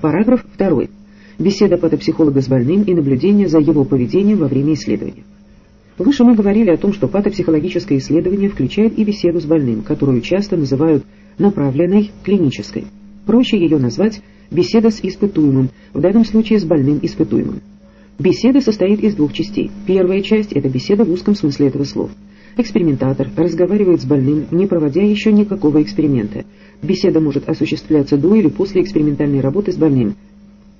Параграф 2. Беседа патопсихолога с больным и наблюдение за его поведением во время исследования. Выше мы говорили о том, что патопсихологическое исследование включает и беседу с больным, которую часто называют направленной клинической. Проще ее назвать беседа с испытуемым, в данном случае с больным испытуемым. Беседа состоит из двух частей. Первая часть – это беседа в узком смысле этого слова. Экспериментатор разговаривает с больным, не проводя еще никакого эксперимента. Беседа может осуществляться до или после экспериментальной работы с больным.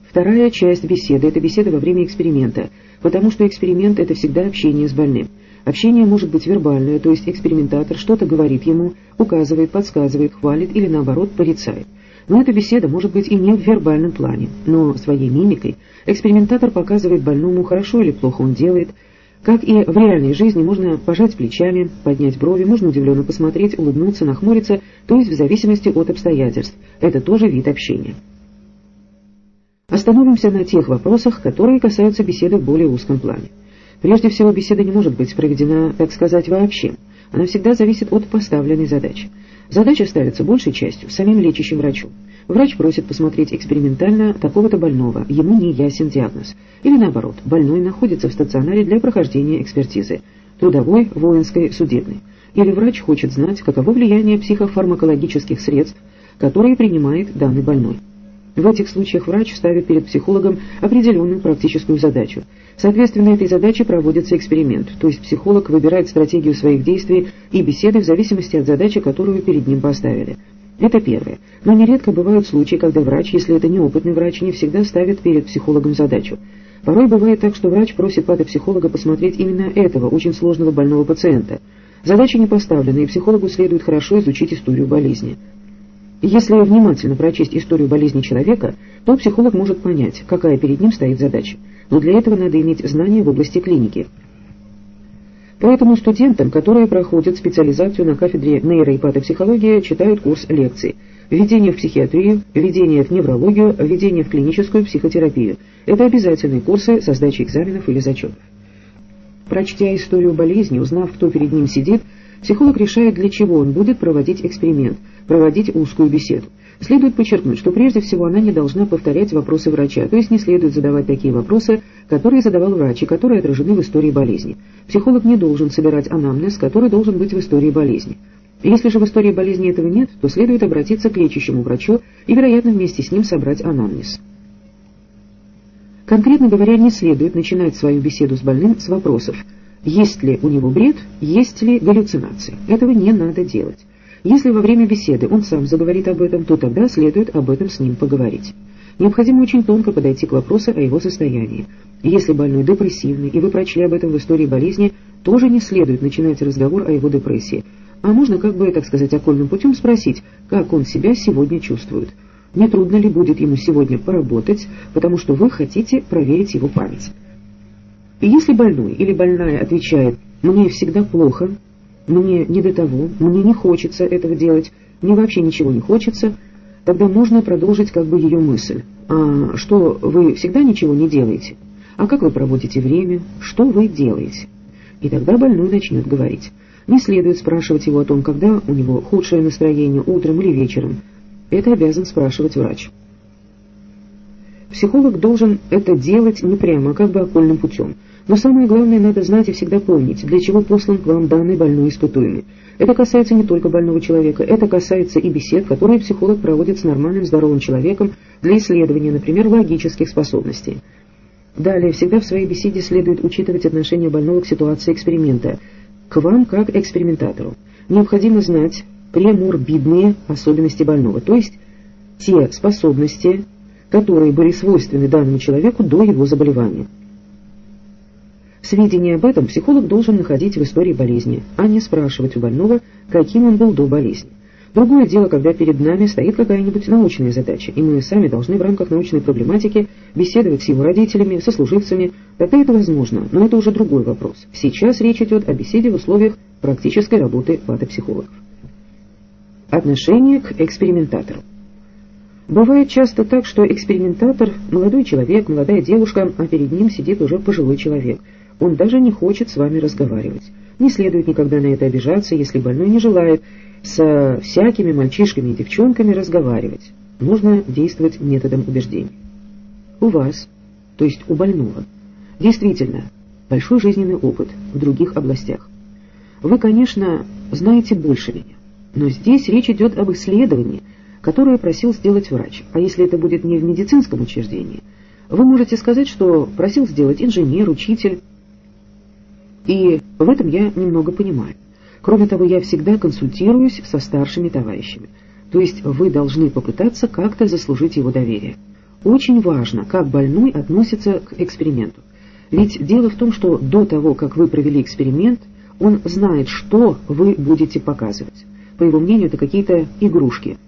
Вторая часть беседы – это беседа во время эксперимента, потому что эксперимент – это всегда общение с больным. Общение может быть вербальное, то есть экспериментатор что-то говорит ему, указывает, подсказывает, хвалит или наоборот порицает. Но эта беседа может быть и не в вербальном плане, но своей мимикой экспериментатор показывает больному, хорошо или плохо он делает – как и в реальной жизни, можно пожать плечами, поднять брови, можно удивленно посмотреть, улыбнуться, нахмуриться, то есть в зависимости от обстоятельств. Это тоже вид общения. Остановимся на тех вопросах, которые касаются беседы в более узком плане. Прежде всего, беседа не может быть проведена, так сказать, вообще. Она всегда зависит от поставленной задачи. Задача ставится большей частью самим лечащим врачом. Врач просит посмотреть экспериментально такого-то больного, ему не ясен диагноз. Или наоборот, больной находится в стационаре для прохождения экспертизы, трудовой, воинской, судебной. Или врач хочет знать, каково влияние психофармакологических средств, которые принимает данный больной. В этих случаях врач ставит перед психологом определенную практическую задачу. Соответственно, этой задаче проводится эксперимент, то есть психолог выбирает стратегию своих действий и беседы в зависимости от задачи, которую перед ним поставили. Это первое. Но нередко бывают случаи, когда врач, если это неопытный врач, не всегда ставит перед психологом задачу. Порой бывает так, что врач просит патопсихолога посмотреть именно этого очень сложного больного пациента. Задача не поставлена, и психологу следует хорошо изучить историю болезни. Если внимательно прочесть историю болезни человека, то психолог может понять, какая перед ним стоит задача. Но для этого надо иметь знания в области клиники. Поэтому студентам, которые проходят специализацию на кафедре нейро- и патопсихологии, читают курс лекций «Введение в психиатрию», «Введение в неврологию», «Введение в клиническую психотерапию». Это обязательные курсы со сдачей экзаменов или зачетов. Прочтя историю болезни, узнав, кто перед ним сидит, психолог решает, для чего он будет проводить эксперимент, проводить узкую беседу. Следует подчеркнуть, что прежде всего она не должна повторять вопросы врача, то есть не следует задавать такие вопросы, которые задавал врач и которые отражены в истории болезни. Психолог не должен собирать анамнез, который должен быть в истории болезни. Если же в истории болезни этого нет, то следует обратиться к лечащему врачу и, вероятно, вместе с ним собрать анамнез. Конкретно говоря, не следует начинать свою беседу с больным с вопросов «Есть ли у него бред? Есть ли галлюцинации?» Этого не надо делать. Если во время беседы он сам заговорит об этом, то тогда следует об этом с ним поговорить. Необходимо очень тонко подойти к вопросу о его состоянии. Если больной депрессивный, и вы прочли об этом в истории болезни, тоже не следует начинать разговор о его депрессии, а можно, как бы, так сказать, окольным путем спросить, как он себя сегодня чувствует. Не трудно ли будет ему сегодня поработать, потому что вы хотите проверить его память. И если больной или больная отвечает «мне всегда плохо», мне не до того, мне не хочется этого делать, мне вообще ничего не хочется, тогда можно продолжить как бы ее мысль. А что, вы всегда ничего не делаете? А как вы проводите время? Что вы делаете? И тогда больной начнет говорить. Не следует спрашивать его о том, когда у него худшее настроение, утром или вечером. Это обязан спрашивать врач. Психолог должен это делать не прямо, а как бы окольным путем – но самое главное, надо знать и всегда помнить, для чего послан к вам данный больной испытуемый. Это касается не только больного человека, это касается и бесед, которые психолог проводит с нормальным здоровым человеком для исследования, например, логических способностей. Далее, всегда в своей беседе следует учитывать отношение больного к ситуации эксперимента, к вам как экспериментатору. Необходимо знать преморбидные особенности больного, то есть те способности, которые были свойственны данному человеку до его заболевания. Сведения об этом психолог должен находить в истории болезни, а не спрашивать у больного, каким он был до болезни. Другое дело, когда перед нами стоит какая-нибудь научная задача, и мы сами должны в рамках научной проблематики беседовать с его родителями, сослуживцами, тогда это возможно, но это уже другой вопрос. Сейчас речь идет о беседе в условиях практической работы патопсихологов. Отношение к экспериментатору. Бывает часто так, что экспериментатор – молодой человек, молодая девушка, а перед ним сидит уже пожилой человек – он даже не хочет с вами разговаривать. Не следует никогда на это обижаться, если больной не желает со всякими мальчишками и девчонками разговаривать. нужно действовать методом убеждений. У вас, то есть у больного, действительно большой жизненный опыт в других областях. Вы, конечно, знаете больше меня, но здесь речь идет об исследовании, которое просил сделать врач. А если это будет не в медицинском учреждении, вы можете сказать, что просил сделать инженер, учитель. И в этом я немного понимаю. Кроме того, я всегда консультируюсь со старшими товарищами. То есть вы должны попытаться как-то заслужить его доверие. Очень важно, как больной относится к эксперименту. Ведь дело в том, что до того, как вы провели эксперимент, он знает, что вы будете показывать. По его мнению, это какие-то игрушки.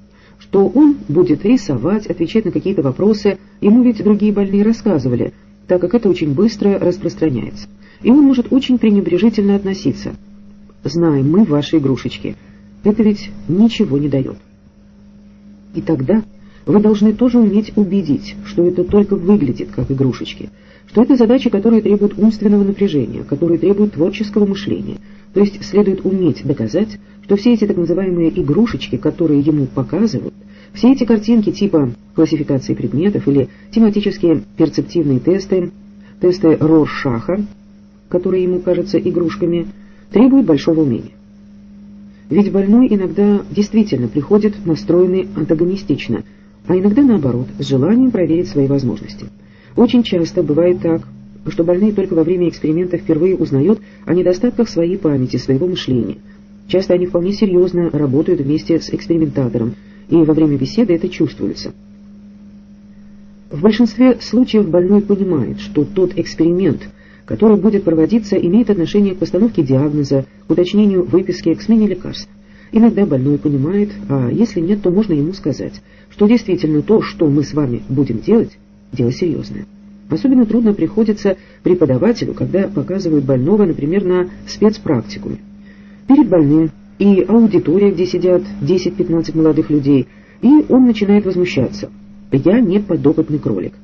Что он будет рисовать, отвечать на какие-то вопросы. Ему ведь другие больные рассказывали, так как это очень быстро распространяется. И он может очень пренебрежительно относиться. Знаем мы ваши игрушечки. Это ведь ничего не дает. И тогда вы должны тоже уметь убедить, что это только выглядит как игрушечки, что это задачи, которые требуют умственного напряжения, которые требуют творческого мышления. То есть следует уметь доказать, что все эти так называемые игрушечки, которые ему показывают, все эти картинки типа классификации предметов или тематические перцептивные тесты, тесты Роршаха, которые ему кажутся игрушками, требуют большого умения. Ведь больной иногда действительно приходит настроенный антагонистично, а иногда наоборот, с желанием проверить свои возможности. Очень часто бывает так, что больные только во время эксперимента впервые узнают о недостатках своей памяти, своего мышления. Часто они вполне серьезно работают вместе с экспериментатором, и во время беседы это чувствуется. В большинстве случаев больной понимает, что тот эксперимент – который будет проводиться, имеет отношение к постановке диагноза, к уточнению выписки, к смене лекарств. Иногда больной понимает, а если нет, то можно ему сказать, что действительно то, что мы с вами будем делать, дело серьезное. Особенно трудно приходится преподавателю, когда показывают больного, например, на спецпрактикуме. Перед больным и аудитория, где сидят 10-15 молодых людей, и он начинает возмущаться. «Я не подопытный кролик».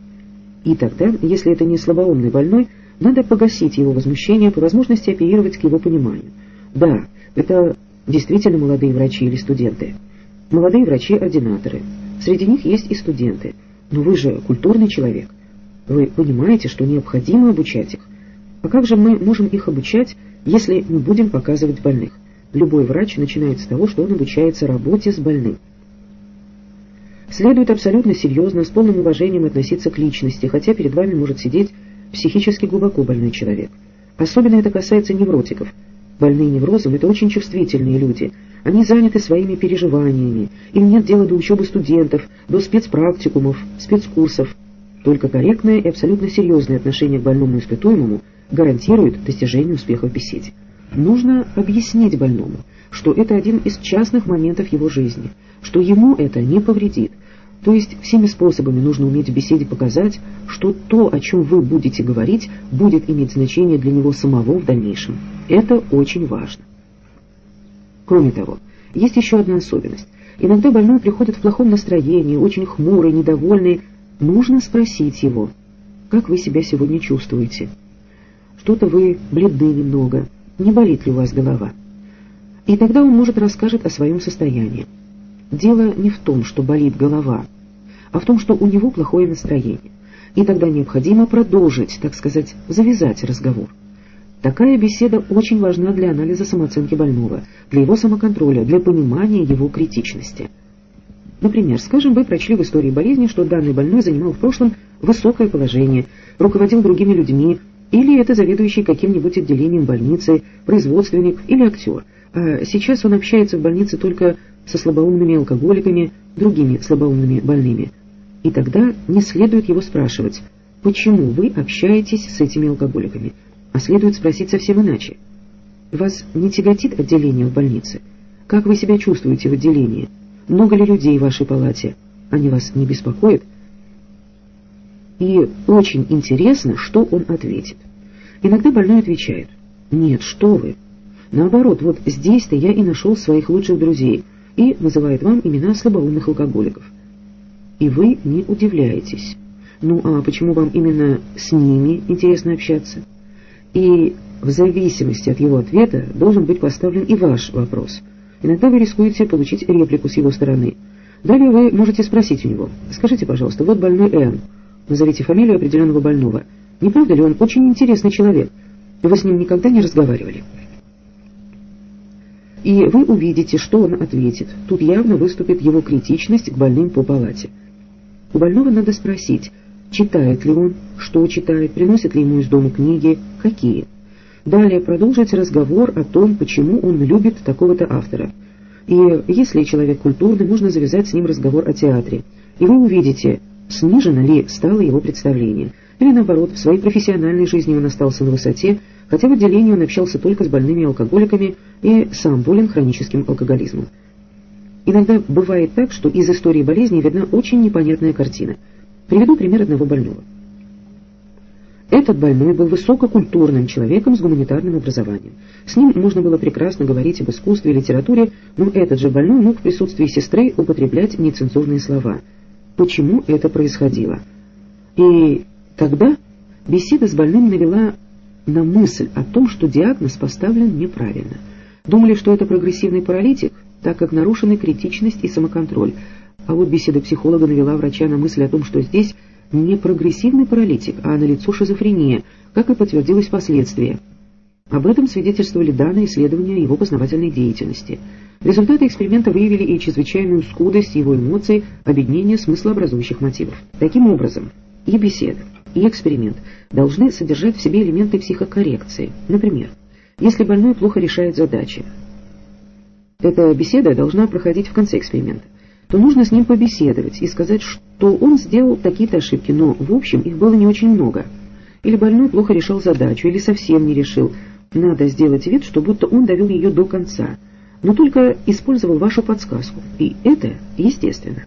И тогда, если это не слабоумный больной, надо погасить его возмущение, по возможности оперировать к его пониманию. Да, это действительно молодые врачи или студенты. Молодые врачи-ординаторы. Среди них есть и студенты. Но вы же культурный человек. Вы понимаете, что необходимо обучать их. А как же мы можем их обучать, если не будем показывать больных? Любой врач начинает с того, что он обучается работе с больным. Следует абсолютно серьезно, с полным уважением относиться к личности, хотя перед вами может сидеть психически глубоко больной человек. Особенно это касается невротиков. Больные неврозом – это очень чувствительные люди. Они заняты своими переживаниями. Им нет дела до учебы студентов, до спецпрактикумов, спецкурсов. Только корректное и абсолютно серьезное отношение к больному испытуемому гарантирует достижение успеха в беседе. Нужно объяснить больному, что это один из частных моментов его жизни, что ему это не повредит, то есть всеми способами нужно уметь в беседе показать, что то, о чем вы будете говорить, будет иметь значение для него самого в дальнейшем. Это очень важно. Кроме того, есть еще одна особенность. Иногда больной приходит в плохом настроении, очень хмурый, недовольный. Нужно спросить его, как вы себя сегодня чувствуете? Что-то вы бледны немного, не болит ли у вас голова? И тогда он может расскажет о своем состоянии. Дело не в том, что болит голова, а в том, что у него плохое настроение. И тогда необходимо продолжить, так сказать, завязать разговор. Такая беседа очень важна для анализа самооценки больного, для его самоконтроля, для понимания его критичности. Например, скажем, вы прочли в истории болезни, что данный больной занимал в прошлом высокое положение, руководил другими людьми, или это заведующий каким-нибудь отделением больницы, производственник или актер. А сейчас он общается в больнице только со слабоумными алкоголиками, другими слабоумными больными. И тогда не следует его спрашивать, почему вы общаетесь с этими алкоголиками, а следует спросить совсем иначе. Вас не тяготит отделение в больнице? Как вы себя чувствуете в отделении? Много ли людей в вашей палате? Они вас не беспокоят? И очень интересно, что он ответит. Иногда больной отвечает, «Нет, что вы!» Наоборот, вот здесь-то я и нашел своих лучших друзей – и называет вам имена слабоумных алкоголиков. И вы не удивляетесь. Ну а почему вам именно с ними интересно общаться? И в зависимости от его ответа должен быть поставлен и ваш вопрос. Иногда вы рискуете получить реплику с его стороны. Далее вы можете спросить у него, скажите, пожалуйста, вот больной Н, назовите фамилию определенного больного. Не правда ли он очень интересный человек? Вы с ним никогда не разговаривали? И вы увидите, что он ответит. Тут явно выступит его критичность к больным по палате. У больного надо спросить, читает ли он, что читает, приносит ли ему из дома книги, какие. Далее продолжить разговор о том, почему он любит такого-то автора. И если человек культурный, можно завязать с ним разговор о театре. И вы увидите, снижено ли стало его представление. Или наоборот, в своей профессиональной жизни он остался на высоте, хотя в отделении он общался только с больными алкоголиками и сам болен хроническим алкоголизмом. Иногда бывает так, что из истории болезни видна очень непонятная картина. Приведу пример одного больного. Этот больной был высококультурным человеком с гуманитарным образованием. С ним можно было прекрасно говорить об искусстве и литературе, но этот же больной мог в присутствии сестры употреблять нецензурные слова. Почему это происходило? И тогда беседа с больным навела на мысль о том, что диагноз поставлен неправильно. Думали, что это прогрессивный паралитик, так как нарушены критичность и самоконтроль. А вот беседа психолога навела врача на мысль о том, что здесь не прогрессивный паралитик, а налицо шизофрения, как и подтвердилось впоследствии. Об этом свидетельствовали данные исследования его познавательной деятельности. Результаты эксперимента выявили и чрезвычайную скудость его эмоций, объединение смыслообразующих мотивов. Таким образом, и беседа, и эксперимент должны содержать в себе элементы психокоррекции. Например, если больной плохо решает задачи, эта беседа должна проходить в конце эксперимента, то нужно с ним побеседовать и сказать, что он сделал такие-то ошибки, но в общем их было не очень много. Или больной плохо решал задачу, или совсем не решил. Надо сделать вид, что будто он довел ее до конца, но только использовал вашу подсказку. И это естественно.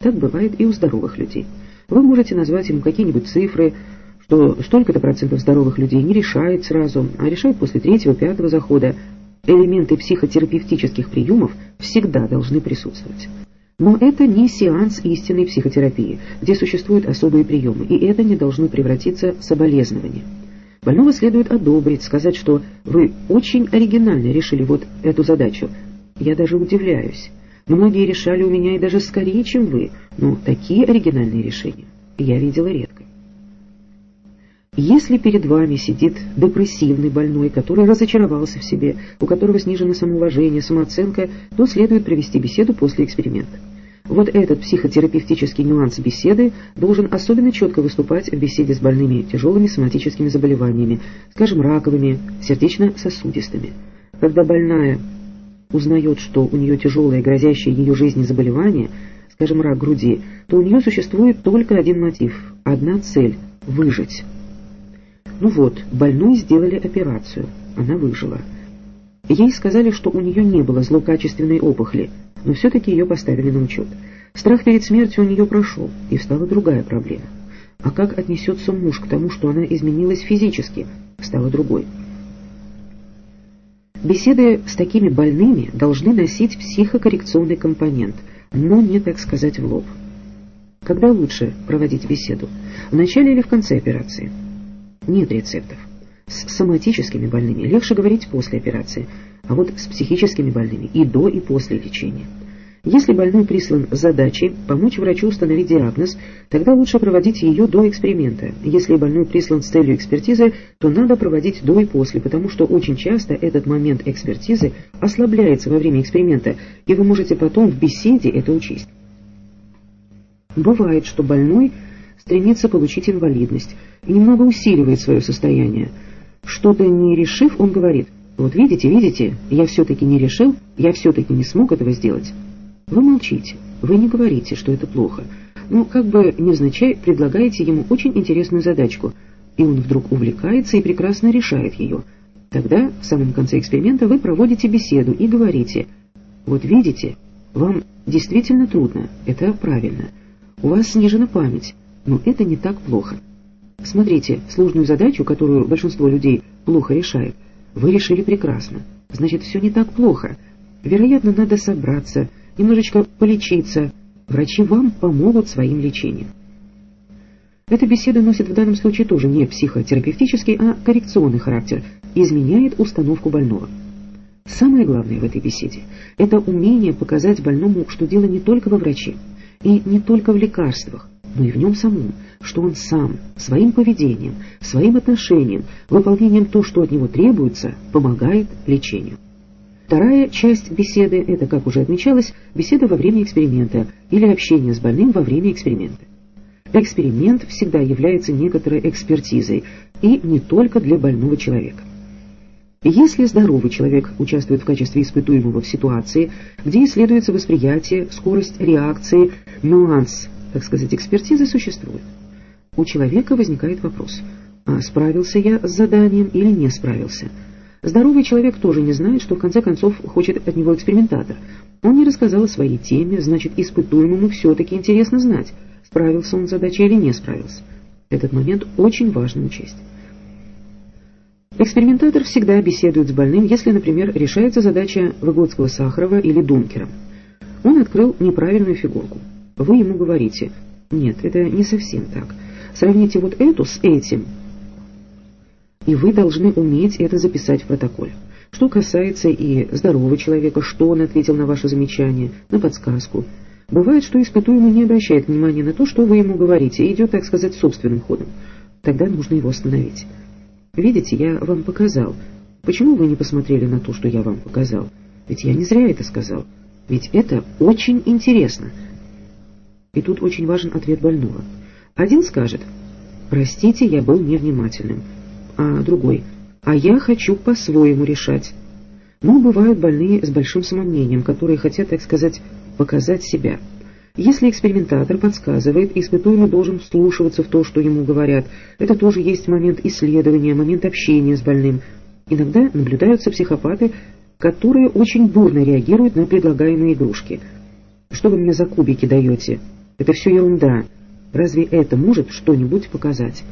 Так бывает и у здоровых людей. Вы можете назвать ему какие-нибудь цифры, что столько-то процентов здоровых людей не решает сразу, а решает после третьего, пятого захода. Элементы психотерапевтических приемов всегда должны присутствовать. Но это не сеанс истинной психотерапии, где существуют особые приемы, и это не должно превратиться в соболезнование. Больного следует одобрить, сказать, что вы очень оригинально решили вот эту задачу. Я даже удивляюсь. Многие решали у меня и даже скорее, чем вы, но такие оригинальные решения я видела редко. Если перед вами сидит депрессивный больной, который разочаровался в себе, у которого снижено самоуважение, самооценка, то следует провести беседу после эксперимента. Вот этот психотерапевтический нюанс беседы должен особенно четко выступать в беседе с больными тяжелыми соматическими заболеваниями, скажем, раковыми, сердечно-сосудистыми. Когда больная узнает, что у нее тяжелое, грозящее ее жизни заболевание, скажем, рак груди, то у нее существует только один мотив, одна цель – выжить. Ну вот, больной сделали операцию, она выжила. Ей сказали, что у нее не было злокачественной опухоли, но все-таки ее поставили на учет. Страх перед смертью у нее прошел, и стала другая проблема. А как отнесется муж к тому, что она изменилась физически, стала другой. Беседы с такими больными должны носить психокоррекционный компонент, но не, так сказать, в лоб. Когда лучше проводить беседу? В начале или в конце операции? Нет рецептов. С соматическими больными легче говорить после операции, а вот с психическими больными и до, и после лечения. Если больной прислан задачей помочь врачу установить диагноз, тогда лучше проводить ее до эксперимента. Если больной прислан с целью экспертизы, то надо проводить до и после, потому что очень часто этот момент экспертизы ослабляется во время эксперимента, и вы можете потом в беседе это учесть. Бывает, что больной стремится получить инвалидность и немного усиливает свое состояние. Что-то не решив, он говорит, вот видите, видите, я все-таки не решил, я все-таки не смог этого сделать. Вы молчите, вы не говорите, что это плохо, но как бы невзначай предлагаете ему очень интересную задачку, и он вдруг увлекается и прекрасно решает ее. Тогда в самом конце эксперимента вы проводите беседу и говорите, вот видите, вам действительно трудно, это правильно, у вас снижена память, но это не так плохо. Смотрите, сложную задачу, которую большинство людей плохо решает, вы решили прекрасно. Значит, все не так плохо. Вероятно, надо собраться, немножечко полечиться. Врачи вам помогут своим лечением. Эта беседа носит в данном случае тоже не психотерапевтический, а коррекционный характер изменяет установку больного. Самое главное в этой беседе – это умение показать больному, что дело не только во враче и не только в лекарствах, но и в нем самом, что он сам, своим поведением, своим отношением, выполнением то, что от него требуется, помогает лечению. Вторая часть беседы – это, как уже отмечалось, беседа во время эксперимента или общение с больным во время эксперимента. Эксперимент всегда является некоторой экспертизой, и не только для больного человека. Если здоровый человек участвует в качестве испытуемого в ситуации, где исследуется восприятие, скорость реакции, нюанс, так сказать, экспертизы существует. У человека возникает вопрос, а справился я с заданием или не справился? Здоровый человек тоже не знает, что в конце концов хочет от него экспериментатор. Он не рассказал о своей теме, значит, испытуемому все-таки интересно знать, справился он с задачей или не справился. Этот момент очень важно учесть. Экспериментатор всегда беседует с больным, если, например, решается задача Выгодского-Сахарова или Дункера. Он открыл неправильную фигурку. Вы ему говорите, нет, это не совсем так. Сравните вот эту с этим. И вы должны уметь это записать в протоколе. Что касается и здорового человека, что он ответил на ваше замечание, на подсказку. Бывает, что испытуемый не обращает внимания на то, что вы ему говорите, и идет, так сказать, собственным ходом. Тогда нужно его остановить. Видите, я вам показал. Почему вы не посмотрели на то, что я вам показал? Ведь я не зря это сказал. Ведь это очень интересно. И тут очень важен ответ больного. Один скажет, простите, я был невнимательным. А другой, а я хочу по-своему решать. Но бывают больные с большим самомнением, которые хотят, так сказать, показать себя. Если экспериментатор подсказывает, испытуемый должен вслушиваться в то, что ему говорят. Это тоже есть момент исследования, момент общения с больным. Иногда наблюдаются психопаты, которые очень бурно реагируют на предлагаемые игрушки. «Что вы мне за кубики даете? Это все ерунда. Разве это может что-нибудь показать?»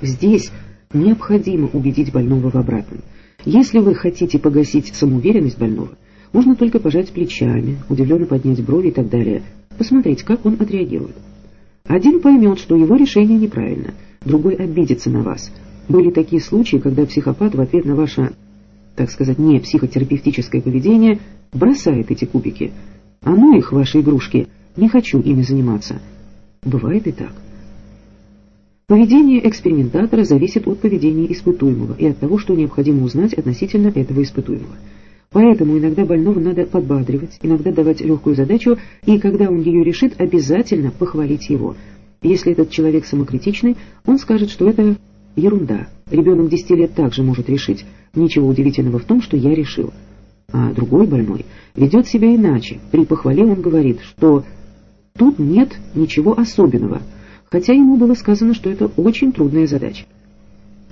Здесь необходимо убедить больного в обратном. Если вы хотите погасить самоуверенность больного, можно только пожать плечами, удивленно поднять брови и так далее, посмотреть, как он отреагирует. Один поймет, что его решение неправильно, другой обидится на вас. Были такие случаи, когда психопат в ответ на ваше, так сказать, не психотерапевтическое поведение бросает эти кубики. А ну их, ваши игрушки, не хочу ими заниматься. Бывает и так. Поведение экспериментатора зависит от поведения испытуемого и от того, что необходимо узнать относительно этого испытуемого. Поэтому иногда больного надо подбадривать, иногда давать легкую задачу, и когда он ее решит, обязательно похвалить его. Если этот человек самокритичный, он скажет, что это ерунда. Ребенок 10 лет также может решить. Ничего удивительного в том, что я решил. А другой больной ведет себя иначе. При похвале он говорит, что тут нет ничего особенного, хотя ему было сказано, что это очень трудная задача.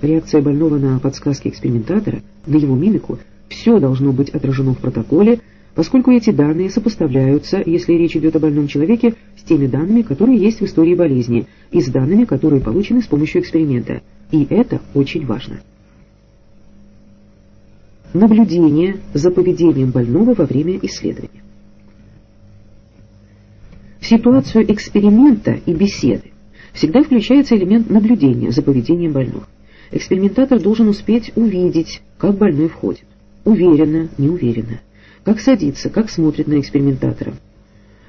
Реакция больного на подсказки экспериментатора, на его мимику – все должно быть отражено в протоколе, поскольку эти данные сопоставляются, если речь идет о больном человеке, с теми данными, которые есть в истории болезни, и с данными, которые получены с помощью эксперимента. И это очень важно. Наблюдение за поведением больного во время исследования. Ситуацию эксперимента и беседы всегда включается элемент наблюдения за поведением больного. Экспериментатор должен успеть увидеть, как больной входит уверенно, неуверенно, как садится, как смотрит на экспериментатора.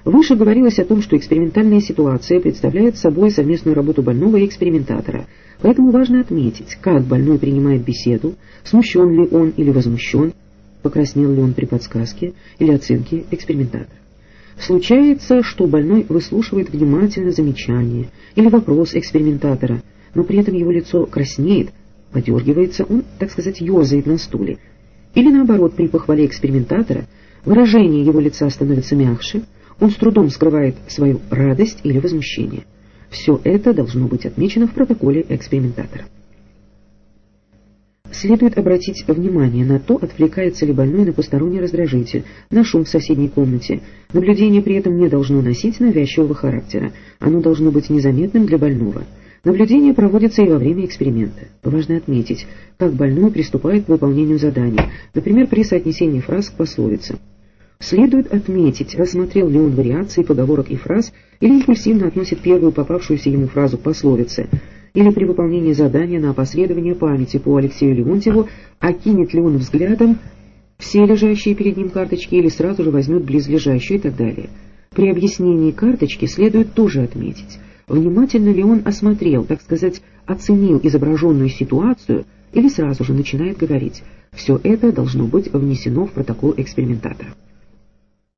Выше говорилось о том, что экспериментальная ситуация представляет собой совместную работу больного и экспериментатора, поэтому важно отметить, как больной принимает беседу, смущен ли он или возмущен, покраснел ли он при подсказке или оценке экспериментатора. Случается, что больной выслушивает внимательно замечание или вопрос экспериментатора, но при этом его лицо краснеет, подергивается, он, так сказать, ерзает на стуле, или наоборот, при похвале экспериментатора выражение его лица становится мягче, он с трудом скрывает свою радость или возмущение. Все это должно быть отмечено в протоколе экспериментатора. Следует обратить внимание на то, отвлекается ли больной на посторонний раздражитель, на шум в соседней комнате. Наблюдение при этом не должно носить навязчивого характера, оно должно быть незаметным для больного. Наблюдение проводится и во время эксперимента. Важно отметить, как больной приступает к выполнению задания, например, при соотнесении фраз к пословице. Следует отметить, рассмотрел ли он вариации поговорок и фраз, или импульсивно относит первую попавшуюся ему фразу к пословице, или при выполнении задания на опосредование памяти по Алексею Леонтьеву, окинет ли он взглядом все лежащие перед ним карточки или сразу же возьмет близлежащую и так далее. При объяснении карточки следует тоже отметить, внимательно ли он осмотрел, так сказать, оценил изображенную ситуацию или сразу же начинает говорить. Все это должно быть внесено в протокол экспериментатора.